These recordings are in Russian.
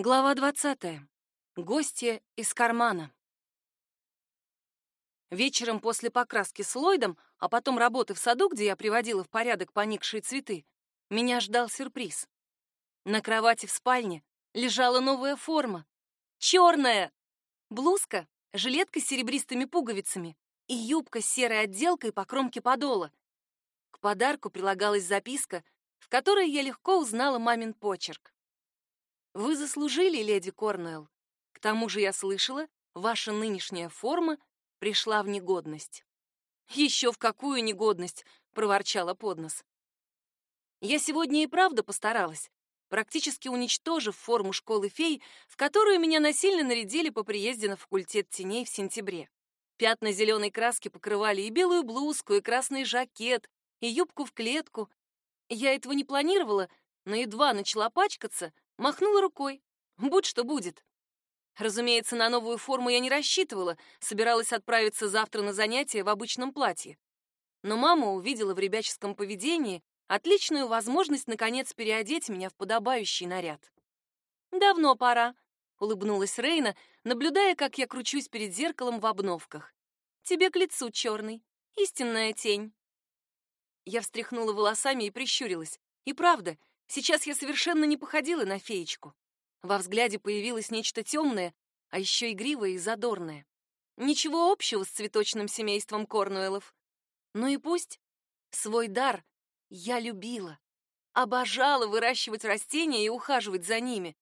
Глава 20. Гостья из кармана. Вечером после покраски с Ллойдом, а потом работы в саду, где я приводила в порядок поникшие цветы, меня ждал сюрприз. На кровати в спальне лежала новая форма. Черная! Блузка, жилетка с серебристыми пуговицами и юбка с серой отделкой по кромке подола. К подарку прилагалась записка, в которой я легко узнала мамин почерк. Вы заслужили, леди Корнуэлл. К тому же я слышала, ваша нынешняя форма пришла в негодность. Еще в какую негодность, проворчала поднос. Я сегодня и правда постаралась, практически уничтожив форму школы фей, в которую меня насильно нарядили по приезде на факультет теней в сентябре. Пятна зеленой краски покрывали и белую блузку, и красный жакет, и юбку в клетку. Я этого не планировала, но едва начала пачкаться, Махнула рукой. Будь что будет. Разумеется, на новую форму я не рассчитывала, собиралась отправиться завтра на занятия в обычном платье. Но мама увидела в ребяческом поведении отличную возможность наконец переодеть меня в подобающий наряд. «Давно пора», — улыбнулась Рейна, наблюдая, как я кручусь перед зеркалом в обновках. «Тебе к лицу черный, истинная тень». Я встряхнула волосами и прищурилась. И правда, Сейчас я совершенно не походила на феечку. Во взгляде появилось нечто темное, а еще игривое и задорное. Ничего общего с цветочным семейством Корнуэлов. Ну и пусть. Свой дар я любила. Обожала выращивать растения и ухаживать за ними.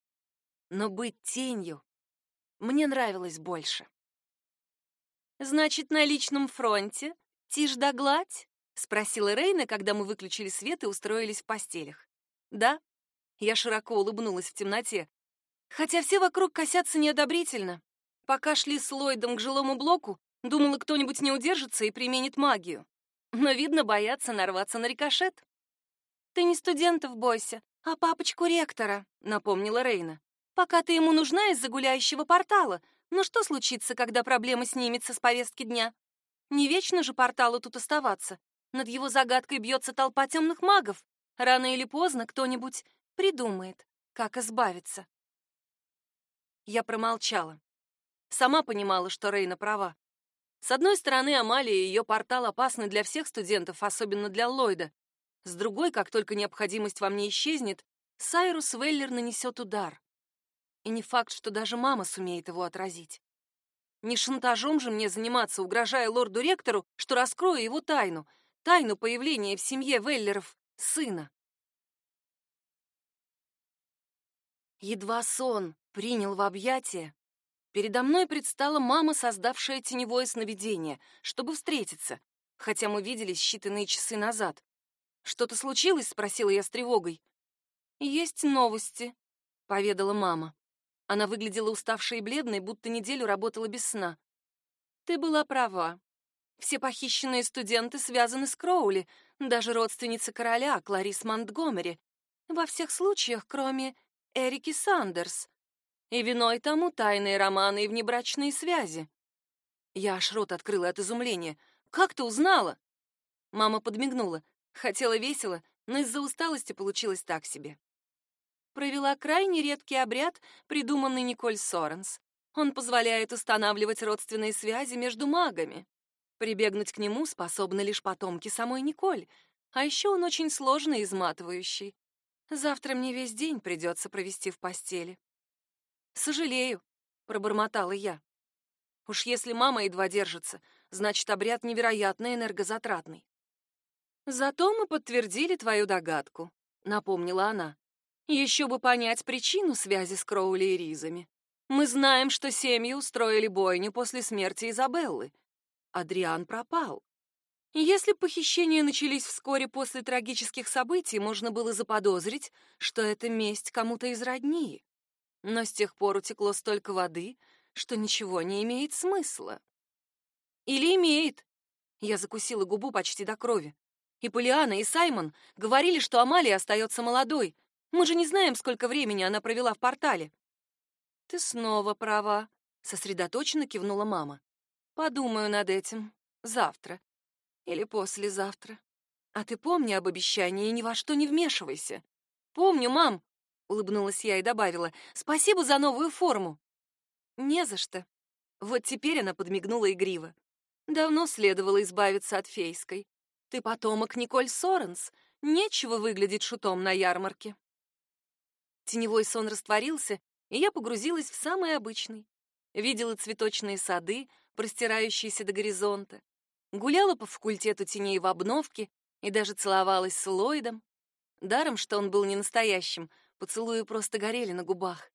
Но быть тенью мне нравилось больше. «Значит, на личном фронте? Тишь да гладь?» — спросила Рейна, когда мы выключили свет и устроились в постелях. Да? Я широко улыбнулась в темноте. Хотя все вокруг косятся неодобрительно. Пока шли с Ллойдом к жилому блоку, думала, кто-нибудь не удержится и применит магию. Но, видно, боятся нарваться на рикошет. «Ты не студентов бойся, а папочку ректора», — напомнила Рейна. «Пока ты ему нужна из-за гуляющего портала. Но что случится, когда проблема снимется с повестки дня? Не вечно же порталу тут оставаться. Над его загадкой бьется толпа темных магов. Рано или поздно кто-нибудь придумает, как избавиться. Я промолчала. Сама понимала, что Рейна права. С одной стороны, Амалия и ее портал опасны для всех студентов, особенно для Ллойда. С другой, как только необходимость во мне исчезнет, Сайрус Веллер нанесет удар. И не факт, что даже мама сумеет его отразить. Не шантажом же мне заниматься, угрожая лорду-ректору, что раскрою его тайну, тайну появления в семье Веллеров сына. Едва сон принял в объятия, передо мной предстала мама, создавшая теневое сновидение, чтобы встретиться, хотя мы виделись считанные часы назад. «Что-то случилось?» — спросила я с тревогой. «Есть новости», — поведала мама. Она выглядела уставшей и бледной, будто неделю работала без сна. «Ты была права. Все похищенные студенты связаны с Кроули, даже родственница короля, Кларис Монтгомери. Во всех случаях, кроме Эрики Сандерс. И виной тому тайные романы и внебрачные связи. Я аж рот открыла от изумления. «Как ты узнала?» Мама подмигнула. Хотела весело, но из-за усталости получилось так себе. Провела крайне редкий обряд, придуманный Николь Соренс. Он позволяет устанавливать родственные связи между магами. Прибегнуть к нему способны лишь потомки самой Николь, а еще он очень сложный и изматывающий. Завтра мне весь день придется провести в постели. Сожалею, пробормотала я. Уж если мама едва держится, значит, обряд невероятно энергозатратный. Зато мы подтвердили твою догадку, напомнила она. Еще бы понять причину связи с Кроули и Ризами. Мы знаем, что семьи устроили бойню после смерти Изабеллы, Адриан пропал. Если похищения начались вскоре после трагических событий, можно было заподозрить, что это месть кому-то из родни. Но с тех пор утекло столько воды, что ничего не имеет смысла. Или имеет. Я закусила губу почти до крови. И Полиана, и Саймон говорили, что Амалия остается молодой. Мы же не знаем, сколько времени она провела в портале. Ты снова права, сосредоточенно кивнула мама. Подумаю над этим. Завтра. Или послезавтра. А ты помни об обещании и ни во что не вмешивайся. Помню, мам. улыбнулась я и добавила: "Спасибо за новую форму". Не за что. Вот теперь она подмигнула игриво. Давно следовало избавиться от фейской. Ты потомок Николь Соренс. Нечего выглядеть шутом на ярмарке. Теневой сон растворился, и я погрузилась в самый обычный. Видела цветочные сады, простирающиеся до горизонта, гуляла по факультету теней в обновке и даже целовалась с Ллойдом. Даром, что он был не настоящим, поцелуи просто горели на губах.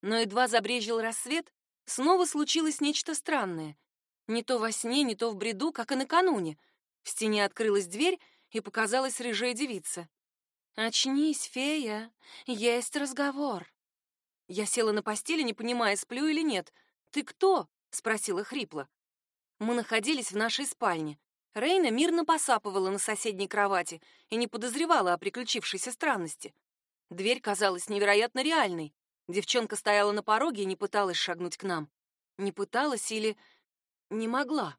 Но едва забрежил рассвет, снова случилось нечто странное. Не то во сне, не то в бреду, как и накануне. В стене открылась дверь, и показалась рыжая девица. «Очнись, фея, есть разговор». Я села на постели, не понимая, сплю или нет. «Ты кто?» — спросила хрипло. Мы находились в нашей спальне. Рейна мирно посапывала на соседней кровати и не подозревала о приключившейся странности. Дверь казалась невероятно реальной. Девчонка стояла на пороге и не пыталась шагнуть к нам. Не пыталась или не могла.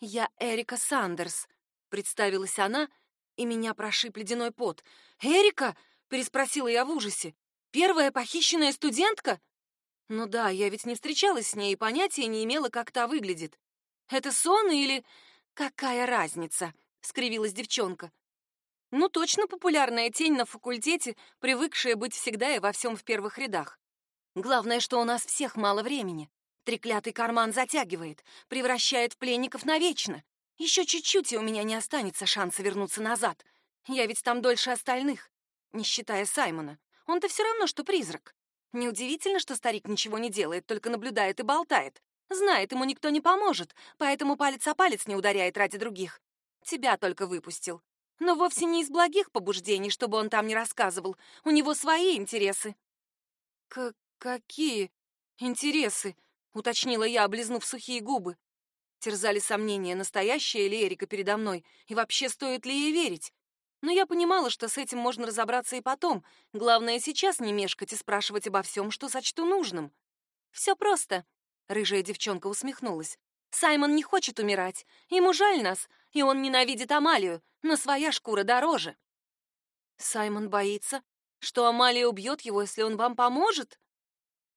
«Я Эрика Сандерс», — представилась она, и меня прошиб ледяной пот. «Эрика?» — переспросила я в ужасе. «Первая похищенная студентка?» Ну да, я ведь не встречалась с ней и понятия не имела, как та выглядит. Это сон или... Какая разница? скривилась девчонка. Ну точно популярная тень на факультете, привыкшая быть всегда и во всем в первых рядах. Главное, что у нас всех мало времени. Треклятый карман затягивает, превращает в пленников навечно. Еще чуть-чуть, и у меня не останется шанса вернуться назад. Я ведь там дольше остальных, не считая Саймона. Он-то все равно, что призрак. Неудивительно, что старик ничего не делает, только наблюдает и болтает. Знает, ему никто не поможет, поэтому палец о палец не ударяет ради других. Тебя только выпустил. Но вовсе не из благих побуждений, чтобы он там не рассказывал. У него свои интересы. К какие интересы? уточнила я, облизнув сухие губы. Терзали сомнения, настоящая ли Эрика передо мной, и вообще стоит ли ей верить. Но я понимала, что с этим можно разобраться и потом. Главное сейчас не мешкать и спрашивать обо всем, что сочту нужным. Все просто. Рыжая девчонка усмехнулась. Саймон не хочет умирать. Ему жаль нас, и он ненавидит Амалию, но своя шкура дороже. Саймон боится, что Амалия убьет его, если он вам поможет?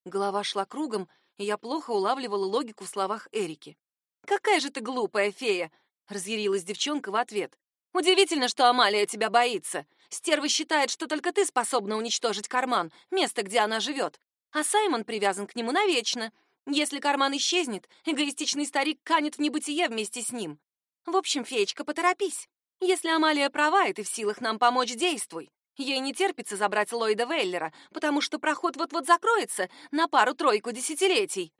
Голова шла кругом, и я плохо улавливала логику в словах Эрики. «Какая же ты глупая фея!» — разъярилась девчонка в ответ. Удивительно, что Амалия тебя боится. Стерва считает, что только ты способна уничтожить карман, место, где она живет. А Саймон привязан к нему навечно. Если карман исчезнет, эгоистичный старик канет в небытие вместе с ним. В общем, феечка, поторопись. Если Амалия права, и ты в силах нам помочь, действуй. Ей не терпится забрать Ллойда Веллера, потому что проход вот-вот закроется на пару-тройку десятилетий.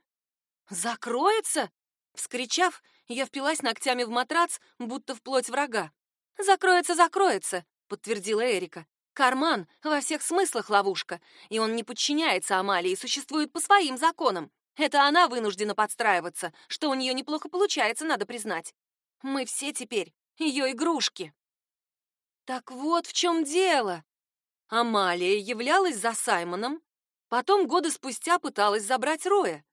«Закроется?» Вскричав, я впилась ногтями в матрац, будто в плоть врага. «Закроется, закроется», — подтвердила Эрика. «Карман во всех смыслах ловушка, и он не подчиняется Амалии существует по своим законам. Это она вынуждена подстраиваться, что у нее неплохо получается, надо признать. Мы все теперь ее игрушки». Так вот в чем дело. Амалия являлась за Саймоном, потом годы спустя пыталась забрать Роя.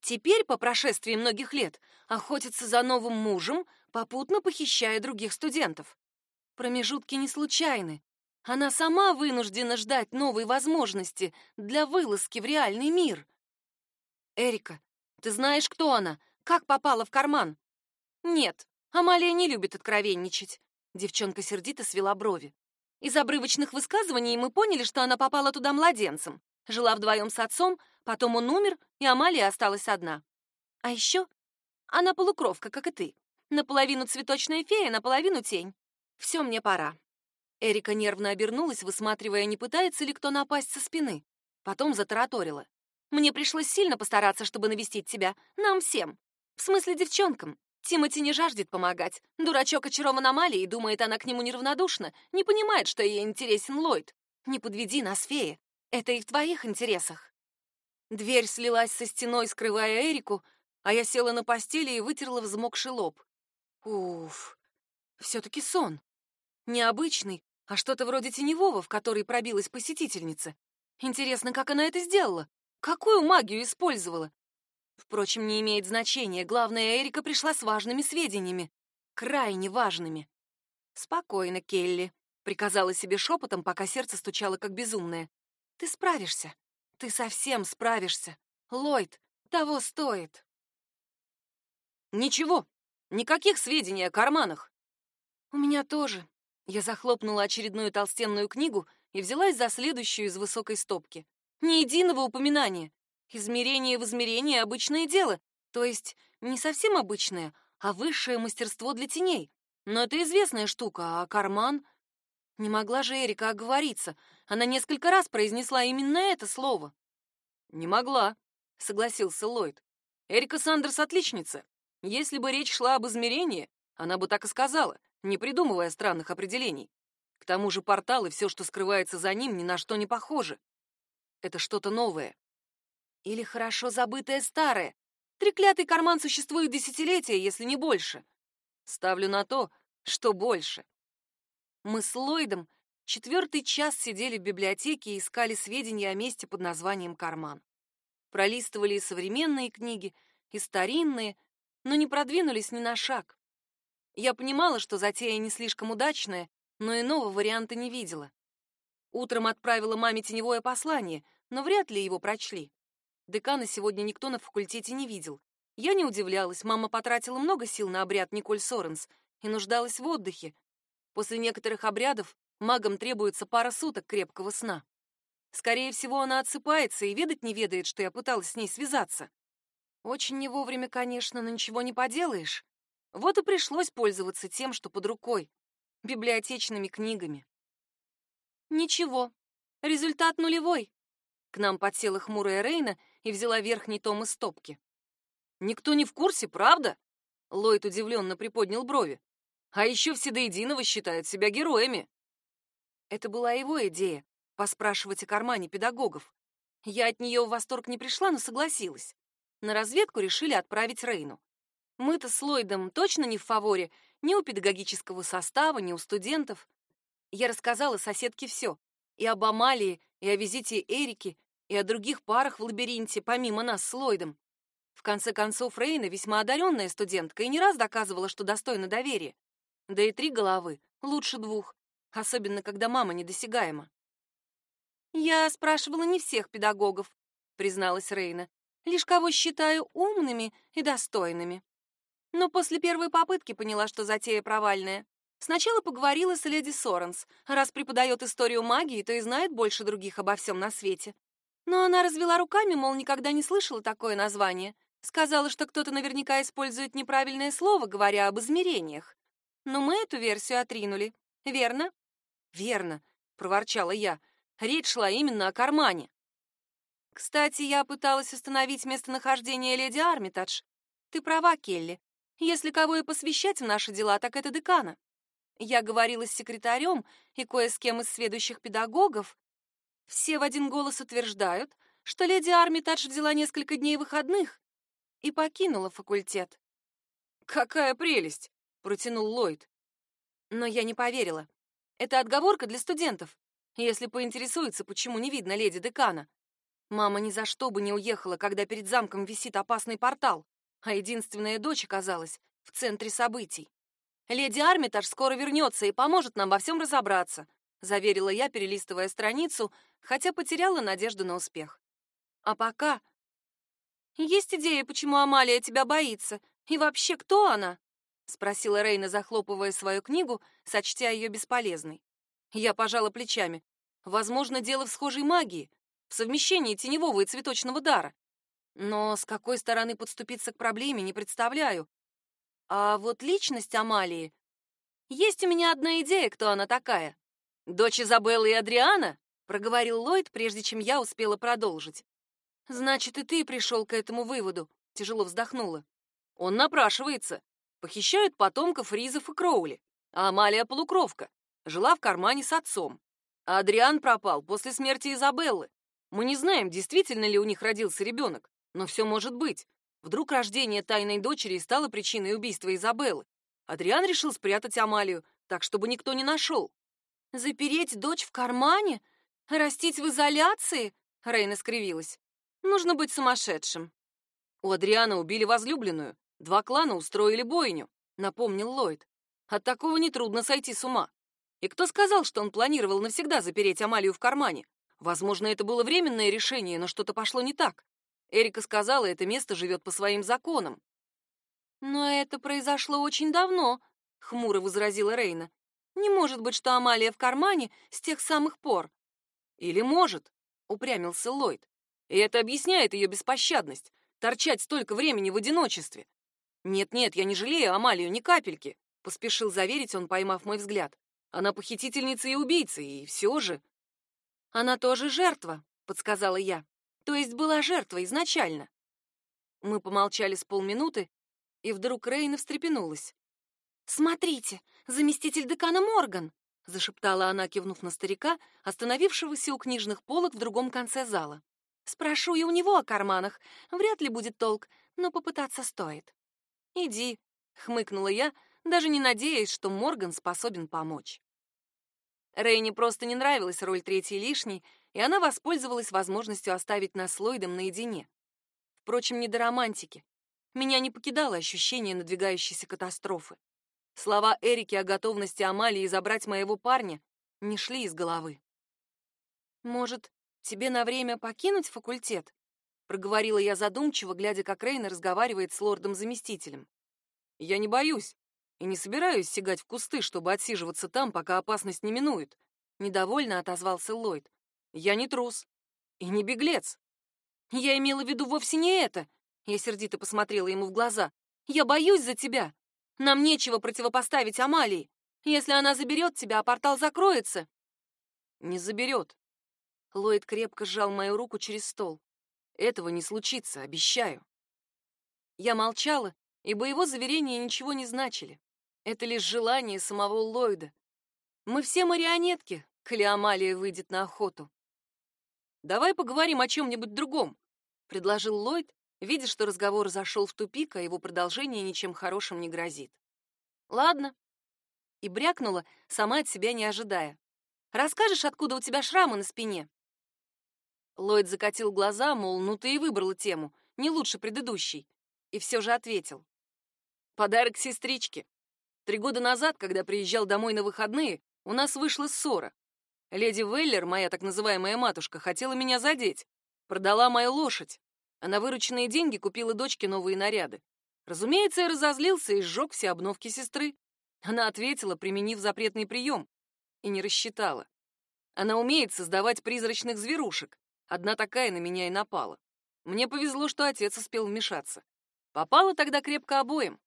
Теперь, по прошествии многих лет, охотится за новым мужем, попутно похищая других студентов. Промежутки не случайны. Она сама вынуждена ждать новой возможности для вылазки в реальный мир. Эрика, ты знаешь, кто она? Как попала в карман? Нет, Амалия не любит откровенничать. Девчонка сердито свела брови. Из обрывочных высказываний мы поняли, что она попала туда младенцем. Жила вдвоем с отцом, потом он умер, и Амалия осталась одна. А еще она полукровка, как и ты. Наполовину цветочная фея, наполовину тень. Все, мне пора. Эрика нервно обернулась, высматривая, не пытается ли кто напасть со спины. Потом затараторила. Мне пришлось сильно постараться, чтобы навестить тебя. Нам всем. В смысле, девчонкам. Тимати не жаждет помогать. Дурачок очарован Амалией, думает, она к нему неравнодушна, не понимает, что ей интересен Ллойд. Не подведи нас, фея. Это и в твоих интересах. Дверь слилась со стеной, скрывая Эрику, а я села на постели и вытерла взмокший лоб. Уф, все-таки сон. Необычный, а что-то вроде теневого, в который пробилась посетительница. Интересно, как она это сделала? Какую магию использовала? Впрочем, не имеет значения. Главное, Эрика пришла с важными сведениями. Крайне важными. Спокойно, Келли. приказала себе шепотом, пока сердце стучало как безумное. Ты справишься. Ты совсем справишься. Ллойд, того стоит. Ничего, никаких сведений о карманах. У меня тоже. Я захлопнула очередную толстенную книгу и взялась за следующую из высокой стопки. Ни единого упоминания. Измерение в измерении — обычное дело, то есть не совсем обычное, а высшее мастерство для теней. Но это известная штука, а карман... Не могла же Эрика оговориться. Она несколько раз произнесла именно это слово. «Не могла», — согласился Ллойд. «Эрика Сандерс отличница. Если бы речь шла об измерении, она бы так и сказала, не придумывая странных определений. К тому же портал и все, что скрывается за ним, ни на что не похожи. Это что-то новое. Или хорошо забытое старое. Треклятый карман существует десятилетия, если не больше. Ставлю на то, что больше. Мы с Ллойдом четвертый час сидели в библиотеке и искали сведения о месте под названием «Карман». Пролистывали и современные книги, и старинные, но не продвинулись ни на шаг. Я понимала, что затея не слишком удачная, но иного варианта не видела. Утром отправила маме теневое послание, но вряд ли его прочли. Декана сегодня никто на факультете не видел. Я не удивлялась, мама потратила много сил на обряд Николь Соренс и нуждалась в отдыхе. После некоторых обрядов магам требуется пара суток крепкого сна. Скорее всего, она отсыпается и ведать не ведает, что я пыталась с ней связаться. Очень не вовремя, конечно, но ничего не поделаешь. Вот и пришлось пользоваться тем, что под рукой — библиотечными книгами. Ничего, результат нулевой. К нам подсела хмурая Рейна и взяла верхний том из стопки. Никто не в курсе, правда? Ллойд удивленно приподнял брови. А еще все до единого считают себя героями. Это была его идея — поспрашивать о кармане педагогов. Я от нее в восторг не пришла, но согласилась. На разведку решили отправить Рейну. Мы-то с Ллойдом точно не в фаворе ни у педагогического состава, ни у студентов. Я рассказала соседке все. И об Амалии, и о визите Эрики, и о других парах в лабиринте, помимо нас с Ллойдом. В конце концов, Рейна весьма одаренная студентка и не раз доказывала, что достойна доверия. Да и три головы лучше двух, особенно когда мама недосягаема. «Я спрашивала не всех педагогов», — призналась Рейна, «лишь кого считаю умными и достойными. Но после первой попытки поняла, что затея провальная. Сначала поговорила с леди Соренс. Раз преподает историю магии, то и знает больше других обо всем на свете. Но она развела руками, мол, никогда не слышала такое название. Сказала, что кто-то наверняка использует неправильное слово, говоря об измерениях. Но мы эту версию отринули. Верно? Верно, проворчала я. Речь шла именно о кармане. Кстати, я пыталась установить местонахождение леди Армитадж. Ты права, Келли. Если кого и посвящать в наши дела, так это декана. Я говорила с секретарем и кое с кем из следующих педагогов. Все в один голос утверждают, что леди Армитадж взяла несколько дней выходных и покинула факультет. «Какая прелесть!» — протянул Ллойд. Но я не поверила. Это отговорка для студентов. Если поинтересуется, почему не видно леди декана. Мама ни за что бы не уехала, когда перед замком висит опасный портал, а единственная дочь оказалась в центре событий. «Леди Армитаж скоро вернется и поможет нам во всем разобраться», заверила я, перелистывая страницу, хотя потеряла надежду на успех. «А пока «Есть идея, почему Амалия тебя боится? И вообще, кто она?» — спросила Рейна, захлопывая свою книгу, сочтя ее бесполезной. Я пожала плечами. Возможно, дело в схожей магии, в совмещении теневого и цветочного дара. Но с какой стороны подступиться к проблеме, не представляю. А вот личность Амалии... Есть у меня одна идея, кто она такая. «Дочь Изабеллы и Адриана?» — проговорил Ллойд, прежде чем я успела продолжить. Значит, и ты пришел к этому выводу, тяжело вздохнула. Он напрашивается. Похищают потомков Ризов и Кроули. А Амалия полукровка. Жила в кармане с отцом. А Адриан пропал после смерти Изабеллы. Мы не знаем, действительно ли у них родился ребенок, но все может быть. Вдруг рождение тайной дочери стало причиной убийства Изабеллы. Адриан решил спрятать Амалию, так, чтобы никто не нашел. «Запереть дочь в кармане? Растить в изоляции?» Рейна скривилась. Нужно быть сумасшедшим. У Адриана убили возлюбленную. Два клана устроили бойню, напомнил Ллойд. От такого нетрудно сойти с ума. И кто сказал, что он планировал навсегда запереть Амалию в кармане? Возможно, это было временное решение, но что-то пошло не так. Эрика сказала, это место живет по своим законам. Но это произошло очень давно, хмуро возразила Рейна. Не может быть, что Амалия в кармане с тех самых пор. Или может, упрямился Ллойд. И это объясняет ее беспощадность торчать столько времени в одиночестве. Нет-нет, я не жалею Амалию ни капельки, поспешил заверить он, поймав мой взгляд. Она похитительница и убийца, и все же. Она тоже жертва, подсказала я. То есть была жертва изначально. Мы помолчали с полминуты, и вдруг Рейна встрепенулась. «Смотрите, заместитель декана Морган!» — зашептала она, кивнув на старика, остановившегося у книжных полок в другом конце зала. «Спрошу и у него о карманах. Вряд ли будет толк, но попытаться стоит». «Иди», — хмыкнула я, даже не надеясь, что Морган способен помочь. Рейне просто не нравилась роль третьей лишней, и она воспользовалась возможностью оставить нас с Ллойдом наедине. Впрочем, не до романтики. Меня не покидало ощущение надвигающейся катастрофы. Слова Эрики о готовности Амалии забрать моего парня не шли из головы. «Может, тебе на время покинуть факультет?» — проговорила я задумчиво, глядя, как Рейна разговаривает с лордом-заместителем. «Я не боюсь и не собираюсь сигать в кусты, чтобы отсиживаться там, пока опасность не минует», — недовольно отозвался Ллойд. «Я не трус и не беглец». «Я имела в виду вовсе не это», я сердито посмотрела ему в глаза. «Я боюсь за тебя. Нам нечего противопоставить Амалии. Если она заберет тебя, а портал закроется». «Не заберет». Ллойд крепко сжал мою руку через стол. «Этого не случится, обещаю». Я молчала, ибо его заверения ничего не значили. Это лишь желание самого Ллойда. Мы все марионетки, коли Амалия выйдет на охоту. «Давай поговорим о чем-нибудь другом», — предложил Ллойд, видя, что разговор зашел в тупик, а его продолжение ничем хорошим не грозит. «Ладно». И брякнула, сама от себя не ожидая. «Расскажешь, откуда у тебя шрамы на спине?» Ллойд закатил глаза, мол, ну ты и выбрала тему, не лучше предыдущей, и все же ответил. «Подарок сестричке. Три года назад, когда приезжал домой на выходные, у нас вышла ссора. Леди Веллер, моя так называемая матушка, хотела меня задеть. Продала мою лошадь а на вырученные деньги купила дочке новые наряды. Разумеется, я разозлился и сжег все обновки сестры. Она ответила, применив запретный прием, и не рассчитала. Она умеет создавать призрачных зверушек. Одна такая на меня и напала. Мне повезло, что отец успел вмешаться. Попала тогда крепко обоим.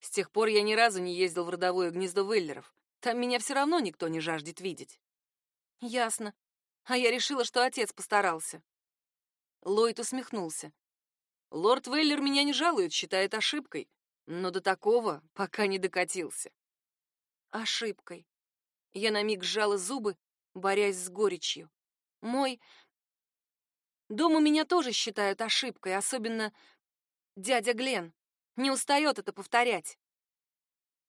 С тех пор я ни разу не ездил в родовое гнездо Веллеров. Там меня все равно никто не жаждет видеть. Ясно. А я решила, что отец постарался. Ллойд усмехнулся. Лорд Веллер меня не жалует, считает ошибкой, но до такого пока не докатился. Ошибкой. Я на миг сжала зубы, борясь с горечью. Мой Дома меня тоже считают ошибкой, особенно дядя Глен. Не устает это повторять.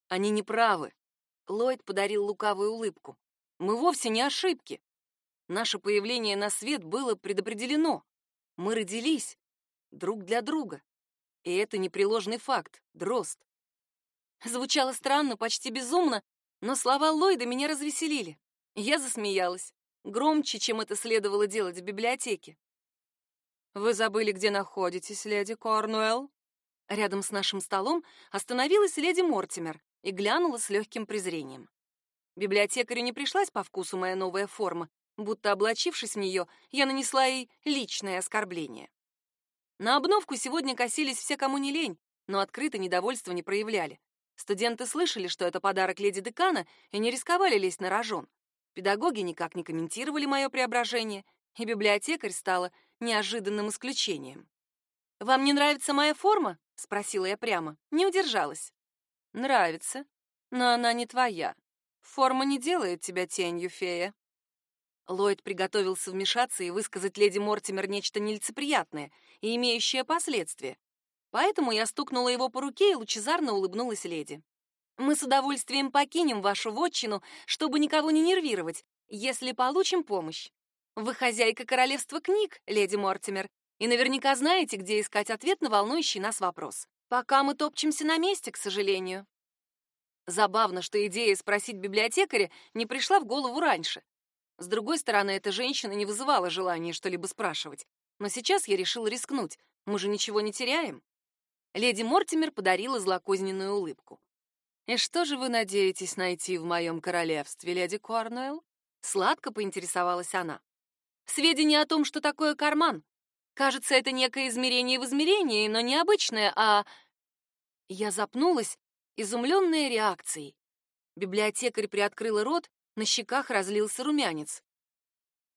Они не правы. Ллойд подарил лукавую улыбку. Мы вовсе не ошибки. Наше появление на свет было предопределено. Мы родились друг для друга. И это непреложный факт, дрозд. Звучало странно, почти безумно, но слова Ллойда меня развеселили. Я засмеялась, громче, чем это следовало делать в библиотеке. «Вы забыли, где находитесь, леди Корнуэлл?» Рядом с нашим столом остановилась леди Мортимер и глянула с легким презрением. Библиотекарю не пришлась по вкусу моя новая форма, будто облачившись в нее, я нанесла ей личное оскорбление. На обновку сегодня косились все, кому не лень, но открыто недовольства не проявляли. Студенты слышали, что это подарок леди декана, и не рисковали лезть на рожон. Педагоги никак не комментировали мое преображение, и библиотекарь стала неожиданным исключением. «Вам не нравится моя форма?» — спросила я прямо. Не удержалась. «Нравится, но она не твоя. Форма не делает тебя тенью, фея», Ллойд приготовился вмешаться и высказать леди Мортимер нечто нелицеприятное и имеющее последствия. Поэтому я стукнула его по руке и лучезарно улыбнулась леди. «Мы с удовольствием покинем вашу вотчину, чтобы никого не нервировать, если получим помощь. Вы хозяйка королевства книг, леди Мортимер, и наверняка знаете, где искать ответ на волнующий нас вопрос. Пока мы топчемся на месте, к сожалению». Забавно, что идея спросить библиотекаря не пришла в голову раньше. С другой стороны, эта женщина не вызывала желания что-либо спрашивать. Но сейчас я решил рискнуть. Мы же ничего не теряем. Леди Мортимер подарила злокозненную улыбку. «И что же вы надеетесь найти в моем королевстве, леди Корнуэлл?» Сладко поинтересовалась она. «Сведения о том, что такое карман. Кажется, это некое измерение в измерении, но не обычное, а...» Я запнулась, изумленная реакцией. Библиотекарь приоткрыла рот, на щеках разлился румянец.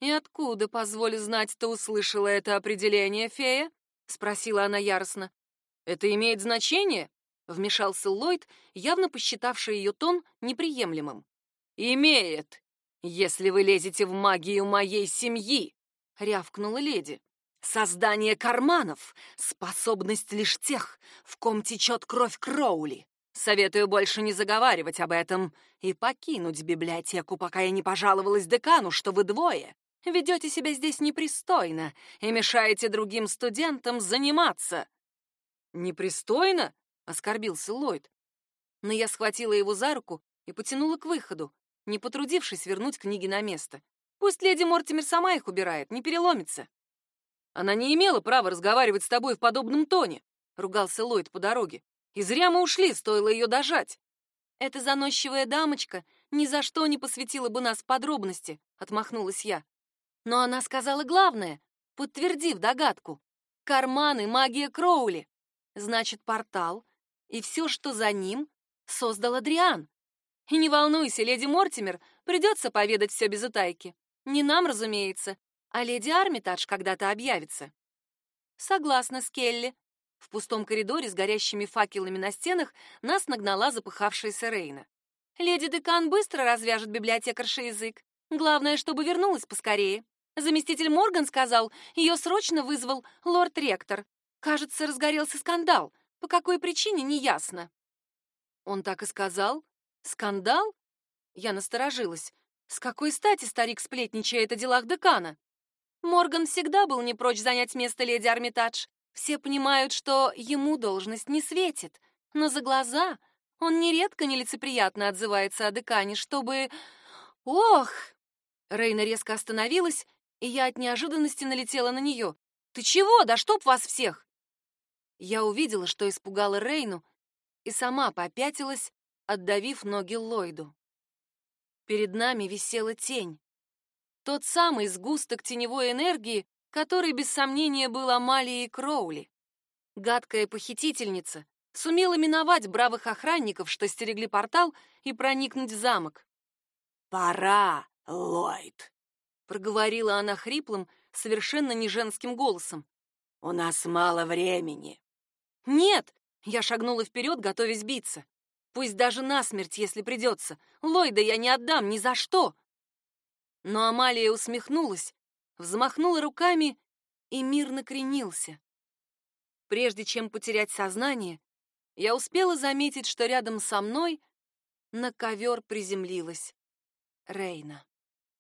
«И откуда, позволь знать, ты услышала это определение, фея?» — спросила она яростно. «Это имеет значение?» — вмешался Ллойд, явно посчитавший ее тон неприемлемым. «Имеет, если вы лезете в магию моей семьи!» — рявкнула леди. «Создание карманов — способность лишь тех, в ком течет кровь Кроули. Советую больше не заговаривать об этом и покинуть библиотеку, пока я не пожаловалась декану, что вы двое ведете себя здесь непристойно и мешаете другим студентам заниматься». «Непристойно?» — оскорбился Ллойд. Но я схватила его за руку и потянула к выходу, не потрудившись вернуть книги на место. Пусть леди Мортимер сама их убирает, не переломится. Она не имела права разговаривать с тобой в подобном тоне, ругался Ллойд по дороге. И зря мы ушли, стоило ее дожать. Эта заносчивая дамочка ни за что не посвятила бы нас в подробности, отмахнулась я. Но она сказала главное, подтвердив догадку. Карманы магия Кроули. Значит, портал и все, что за ним, создал Адриан. И не волнуйся, леди Мортимер, придется поведать все без утайки. Не нам, разумеется, а леди Армитадж когда-то объявится. Согласна, Скелли. В пустом коридоре с горящими факелами на стенах нас нагнала запыхавшаяся Рейна. Леди Декан быстро развяжет библиотекарша язык. Главное, чтобы вернулась поскорее. Заместитель Морган сказал, ее срочно вызвал лорд-ректор. Кажется, разгорелся скандал. По какой причине, неясно. Он так и сказал? Скандал? Я насторожилась. С какой стати старик сплетничает о делах декана? Морган всегда был не прочь занять место леди Армитадж. Все понимают, что ему должность не светит, но за глаза он нередко нелицеприятно отзывается о декане, чтобы... Ох! Рейна резко остановилась, и я от неожиданности налетела на нее. «Ты чего? Да чтоб вас всех!» Я увидела, что испугала Рейну, и сама попятилась, отдавив ноги Ллойду. Перед нами висела тень. Тот самый сгусток теневой энергии, который, без сомнения, был Амалией Кроули. Гадкая похитительница сумела миновать бравых охранников, что стерегли портал, и проникнуть в замок. «Пора, Ллойд!» — проговорила она хриплым, совершенно не женским голосом. «У нас мало времени». «Нет!» — я шагнула вперед, готовясь биться. «Пусть даже насмерть, если придется. Ллойда я не отдам ни за что!» Но Амалия усмехнулась, взмахнула руками, и мир накренился. Прежде чем потерять сознание, я успела заметить, что рядом со мной на ковер приземлилась Рейна.